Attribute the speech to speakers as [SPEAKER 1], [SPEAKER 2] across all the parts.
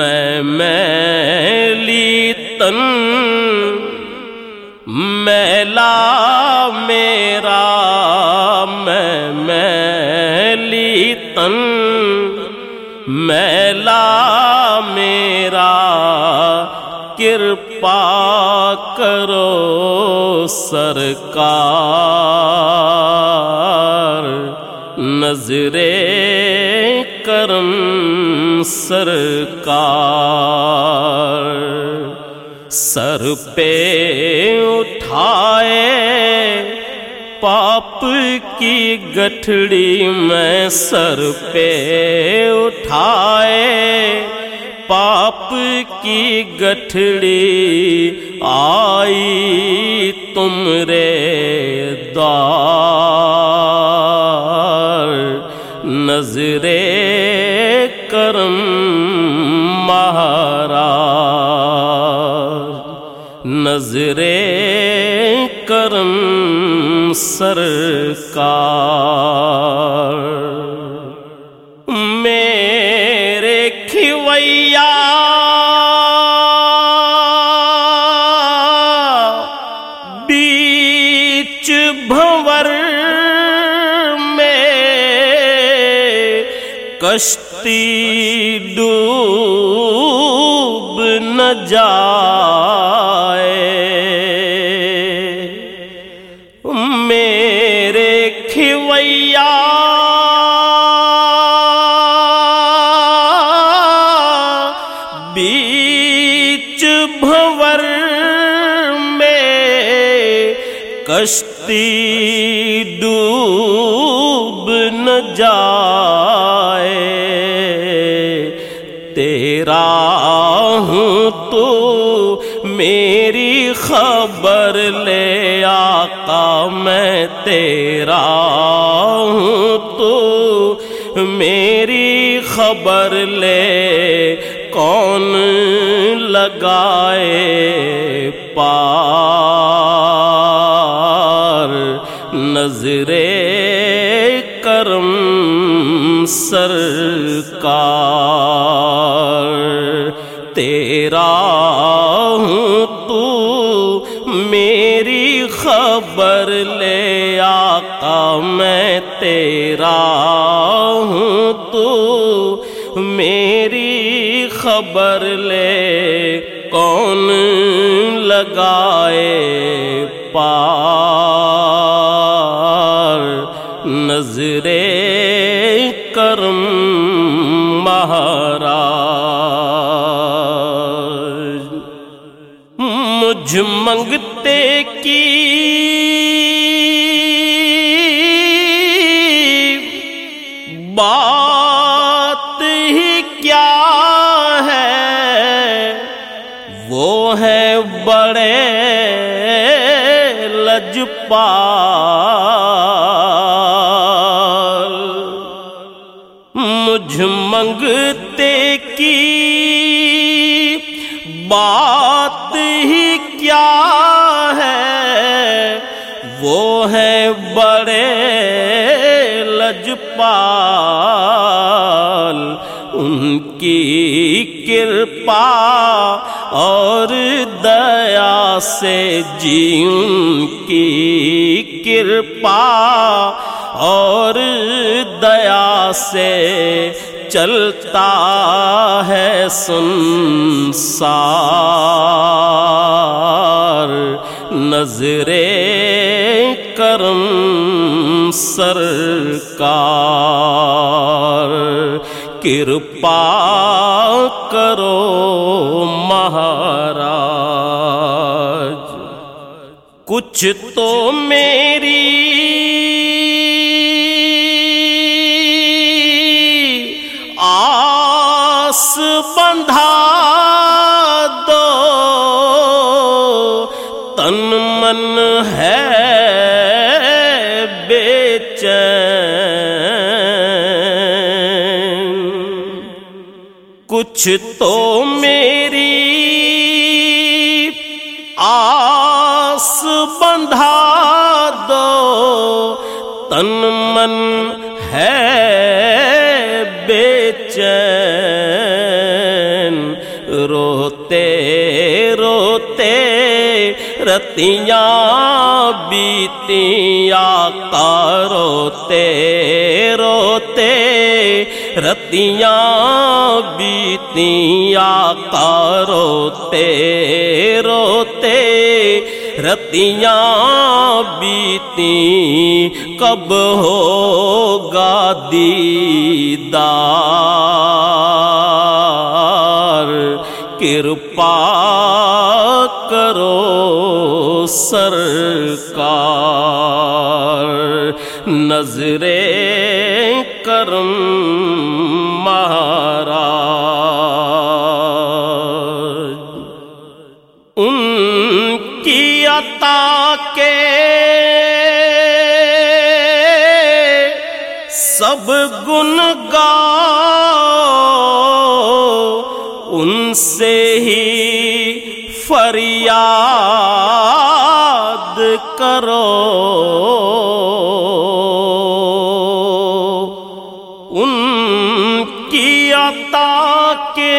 [SPEAKER 1] میں میلی تن میلا میرا میں میلی تن میلا میرا کرپا کرو سرکار نظر سرکار سر پہ اٹھائے پاپ کی گٹھڑی میں سر پہ اٹھائے پاپ کی گٹھڑی آئی تم رے دار نظر کرم سرکار۔ میرے کھویا۔ بیچ بھور میں کشتی ڈوب نہ جائے بیچ بھور میں کشتی ڈوب نہ جائے تیرا ہوں تو میری خبر لے آقا میں تیرا ہوں تو میری خبر لے کون لگائے پار؟ نظر کرم سرکار تیرا ہوں تو خبر لے کون لگائے پار نظر کرم مہاراج مجھ منگتے بڑے لجپال مجھ منگتے کی بات ہی کیا ہے؟ وہ ہے بڑے لجپال ان کی کرپا اور دیا سے جی ان کی کرپا اور دیا سے چلتا ہے سنسار نظر کرم سرکار کرپا کچھ تو میری آس بندھا دو تن من ہے بیچین کچھ تو میری من ہے بیچین روتے روتے رتیاں بیتیاں کا روتے روتے رتیاں بیتیاں کا روتے روتے رتیاں بیتی کب ہوگا دیدار؟ کرپا کرو سرکار نظر عطا کے سب گن گا ان سے ہی فریاد کرو۔ ان کی عطا کے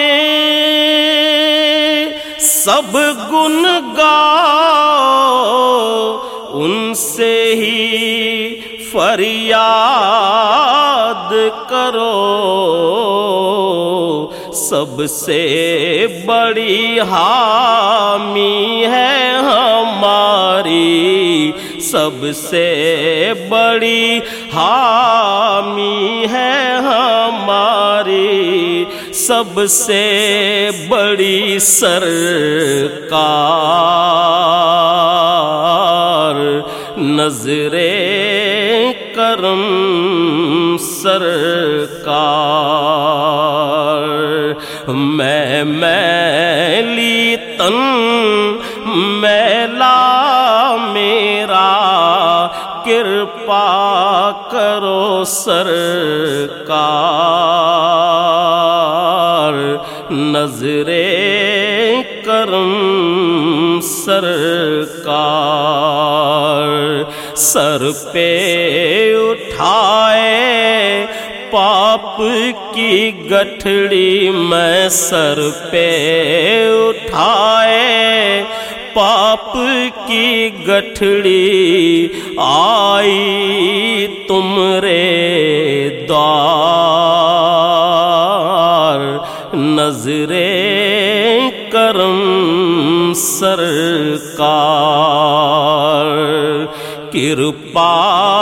[SPEAKER 1] سب گن گا ان سے ہی فریاد کرو۔ سب سے بڑی حامی ہے ہماری۔ سب سے بڑی حامی ہے ہماری۔ سب سے بڑی سرکار۔ نظر کرم سرکار میں میلی تن میلا میرا کرپا کرو سرکار نظر کرم سرکار سر پہ اٹھائے پاپ کی گٹھڑی میں سر پہ اٹھائے پاپ کی گٹھڑی آئی تم رے دوار نظر کرم سرکار کرپا